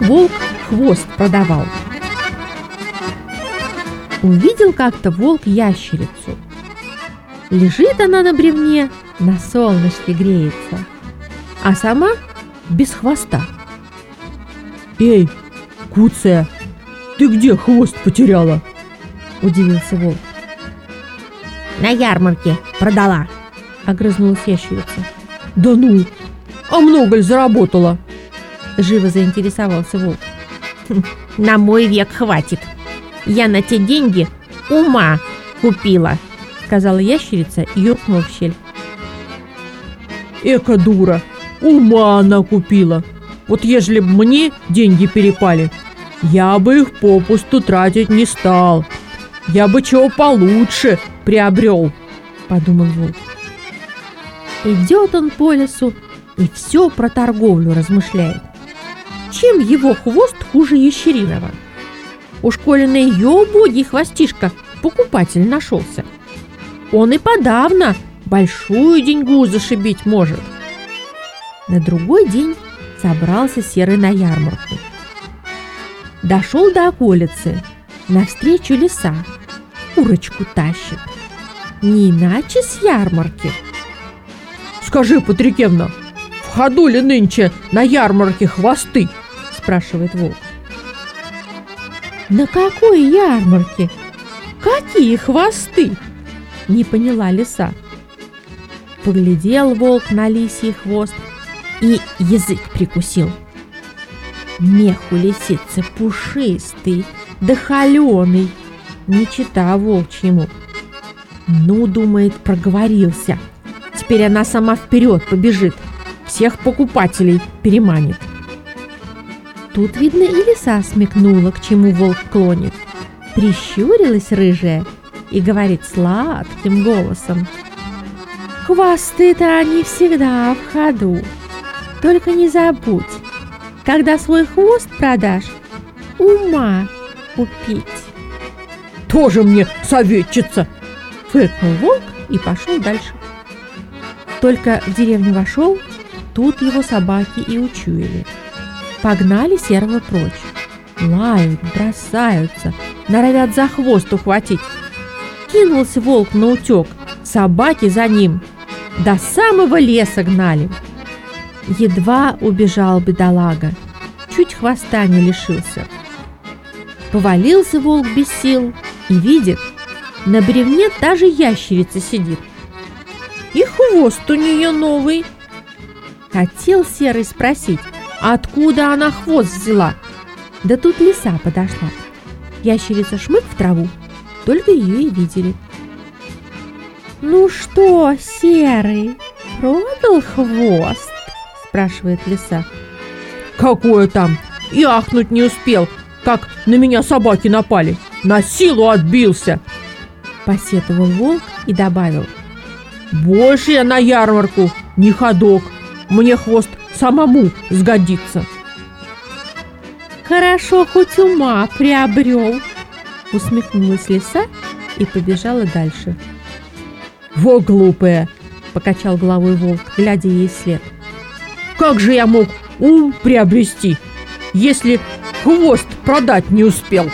волк хвост продавал. Увидел как-то волк ящерицу. Лежит она на бревне, на солнышке греется, а сама без хвоста. «Эй, Куция, ты где хвост потеряла?» – удивился волк. «На ярмарке продала», – огрызнулась ящерица. «Да ну, а много ли заработала?» – живо заинтересовался волк. «Хм, «На мой век хватит. Я на те деньги ума купила», – сказала ящерица и юркнула в щель. «Эка дура, ума она купила. Вот ежели б мне деньги перепали, я бы их попусту тратить не стал. Я бы чего получше приобрел», – подумал волк. Идет он по лесу и все про торговлю размышляет. Чем его хвост хуже ящериного? Уж коли на ее убогий хвостишко покупатель нашелся. Он и подавно большую деньгу зашибить может. На другой день собрался Серый на ярмарку. Дошел до околицы, навстречу леса, курочку тащит. Не иначе с ярмарки. «Скажи, Патрикевна, в ходу ли нынче на ярмарке хвосты?» Спрашивает волк. «На какой ярмарке? Какие хвосты?» Не поняла лиса. Поглядел волк на лисий хвост и язык прикусил. Мех у лисицы пушистый, да холеный, не чита волчьему. Ну, думает, проговорился. Теперь она сама вперед побежит, всех покупателей переманит. Тут, видно, и лиса смекнула, к чему волк клонит. Прищурилась рыжая и говорит сладким голосом. Хвосты-то они всегда в ходу. Только не забудь, когда свой хвост продашь, ума купить. Тоже мне советчица! Фыркнул волк и пошел дальше. Только в деревню вошел, тут его собаки и учуяли. Погнали серого прочь. Лают, бросаются, норовят за хвост ухватить. Кинулся волк на утек, собаки за ним. До самого леса гнали. Едва убежал бедолага, чуть хвоста не лишился. Повалился волк без сил и видит, на бревне та же ящерица сидит. И хвост у нее новый. Хотел Серый спросить, откуда она хвост взяла. Да тут лиса подошла. Ящерица шмык в траву, только ее и видели. «Ну что, Серый, продал хвост?» спрашивает лиса. «Какое там? И ахнуть не успел, как на меня собаки напали. На силу отбился!» Посетовал волк и добавил. «Больше я на ярмарку не ходок. Мне хвост самому сгодится». «Хорошо, хоть ума приобрел!» Усмехнулась лиса и побежала дальше. «Во глупая!» – покачал головой волк, глядя ей вслед. «Как же я мог ум приобрести, если хвост продать не успел?»